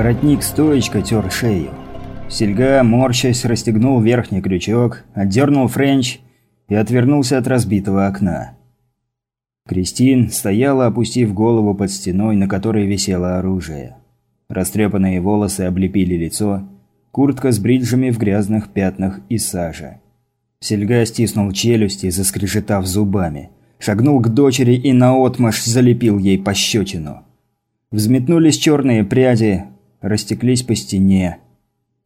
Воротник стоечка тер шею. Сельга, морщась, расстегнул верхний крючок, отдернул френч и отвернулся от разбитого окна. Кристин стояла, опустив голову под стеной, на которой висело оружие. Растрепанные волосы облепили лицо, куртка с бриджами в грязных пятнах и саже. Сельга стиснул челюсти, заскрежетав зубами. Шагнул к дочери и наотмашь залепил ей пощечину. Взметнулись черные пряди, растеклись по стене.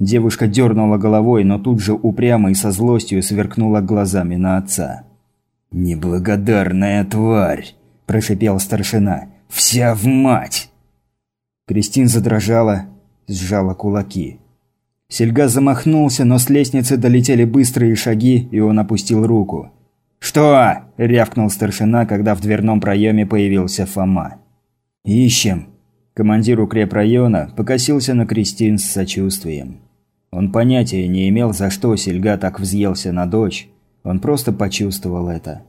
Девушка дернула головой, но тут же упрямо и со злостью сверкнула глазами на отца. «Неблагодарная тварь!» – прошипел старшина. «Вся в мать!» Кристин задрожала, сжала кулаки. Сельга замахнулся, но с лестницы долетели быстрые шаги, и он опустил руку. «Что?» – рявкнул старшина, когда в дверном проеме появился Фома. «Ищем», Командир укрепрайона покосился на Кристин с сочувствием. Он понятия не имел, за что Сельга так взъелся на дочь. Он просто почувствовал это.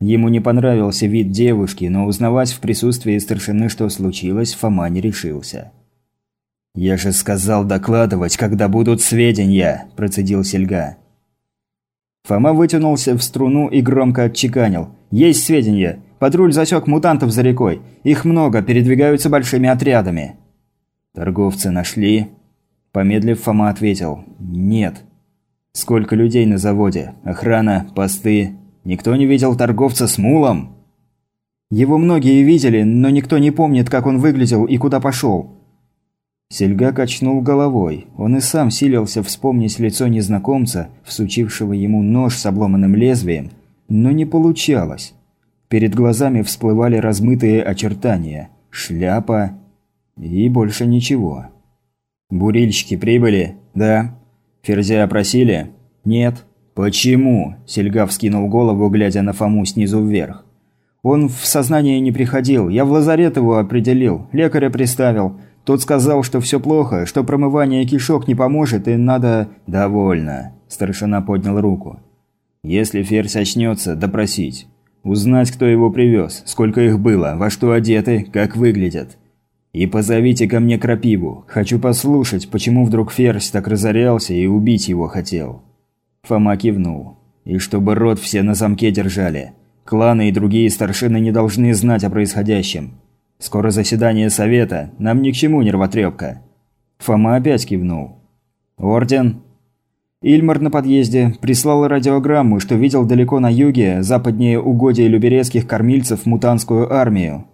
Ему не понравился вид девушки, но узнавать в присутствии старшины, что случилось, Фома не решился. «Я же сказал докладывать, когда будут сведения», – процедил Сельга. Фома вытянулся в струну и громко отчеканил. «Есть сведения. Патруль засек мутантов за рекой. Их много, передвигаются большими отрядами». «Торговцы нашли?» Помедлив, Фома ответил. «Нет». «Сколько людей на заводе? Охрана? Посты? Никто не видел торговца с мулом?» «Его многие видели, но никто не помнит, как он выглядел и куда пошел». Сельга качнул головой. Он и сам силился вспомнить лицо незнакомца, всучившего ему нож с обломанным лезвием, но не получалось. Перед глазами всплывали размытые очертания. Шляпа и больше ничего. «Бурильщики прибыли?» «Да». «Ферзя опросили?» «Нет». «Почему?» – Сельга вскинул голову, глядя на Фому снизу вверх. «Он в сознание не приходил. Я в лазарет его определил. Лекаря приставил. Тот сказал, что все плохо, что промывание кишок не поможет и надо...» «Довольно». Старшина поднял руку. «Если Ферзь очнется, допросить. Узнать, кто его привез, сколько их было, во что одеты, как выглядят. И позовите ко мне Крапиву. Хочу послушать, почему вдруг Ферзь так разорялся и убить его хотел». Фома кивнул. «И чтобы рот все на замке держали. Кланы и другие старшины не должны знать о происходящем. Скоро заседание совета, нам ни к чему нервотрепка». Фома опять кивнул. «Орден?» Ильмар на подъезде прислал радиограмму, что видел далеко на юге, западнее угодья люберецких кормильцев, мутанскую армию.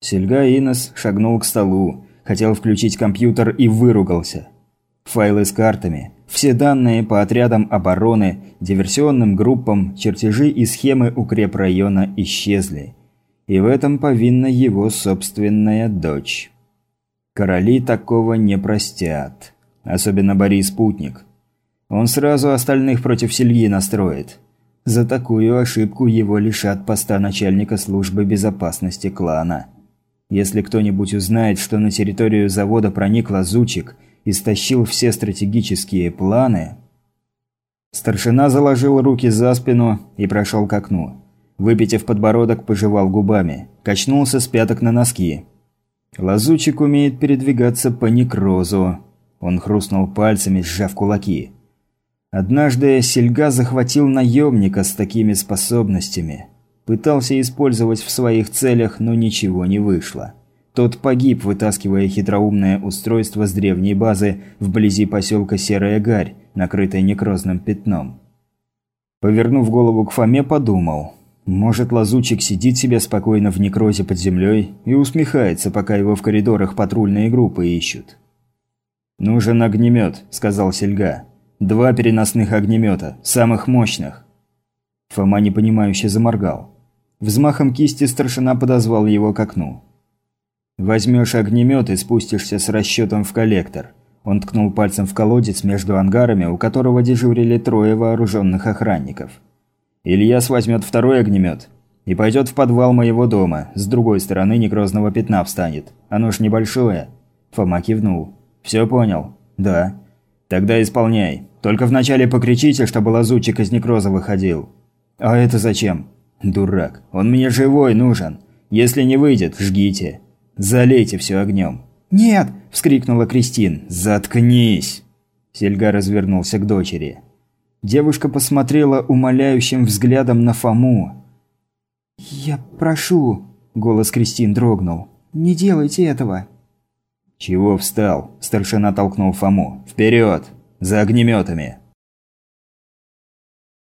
Сельга Инес шагнул к столу, хотел включить компьютер и выругался. Файлы с картами, все данные по отрядам обороны, диверсионным группам, чертежи и схемы укрепрайона исчезли. И в этом повинна его собственная дочь. Короли такого не простят. Особенно Борис Путник. Он сразу остальных против Сельги настроит. За такую ошибку его лишат поста начальника службы безопасности клана. Если кто-нибудь узнает, что на территорию завода проник лазучик и стащил все стратегические планы... Старшина заложил руки за спину и прошел к окну. Выпитив подбородок, пожевал губами. Качнулся с пяток на носки. Лазучик умеет передвигаться по некрозу. Он хрустнул пальцами, сжав кулаки. Однажды Сельга захватил наемника с такими способностями. Пытался использовать в своих целях, но ничего не вышло. Тот погиб, вытаскивая хитроумное устройство с древней базы вблизи поселка Серая Гарь, накрытой некрозным пятном. Повернув голову к Фоме, подумал. Может, лазучик сидит себе спокойно в некрозе под землей и усмехается, пока его в коридорах патрульные группы ищут. «Нужен огнемет», – сказал Сельга. «Два переносных огнемета, самых мощных». Фома непонимающе заморгал. Взмахом кисти старшина подозвал его к окну. «Возьмешь огнемет и спустишься с расчетом в коллектор». Он ткнул пальцем в колодец между ангарами, у которого дежурили трое вооруженных охранников. «Ильяс возьмет второй огнемет и пойдет в подвал моего дома. С другой стороны некрозного пятна встанет. Оно ж небольшое». Фома кивнул. «Все понял?» «Да». «Тогда исполняй. Только вначале покричите, чтобы лазутчик из некроза выходил». «А это зачем?» «Дурак. Он мне живой нужен. Если не выйдет, жгите. Залейте все огнем. «Нет!» – вскрикнула Кристин. «Заткнись!» Сельга развернулся к дочери. Девушка посмотрела умоляющим взглядом на Фому. «Я прошу...» – голос Кристин дрогнул. «Не делайте этого!» «Чего встал?» – старшина толкнул Фому. «Вперед! За огнеметами!»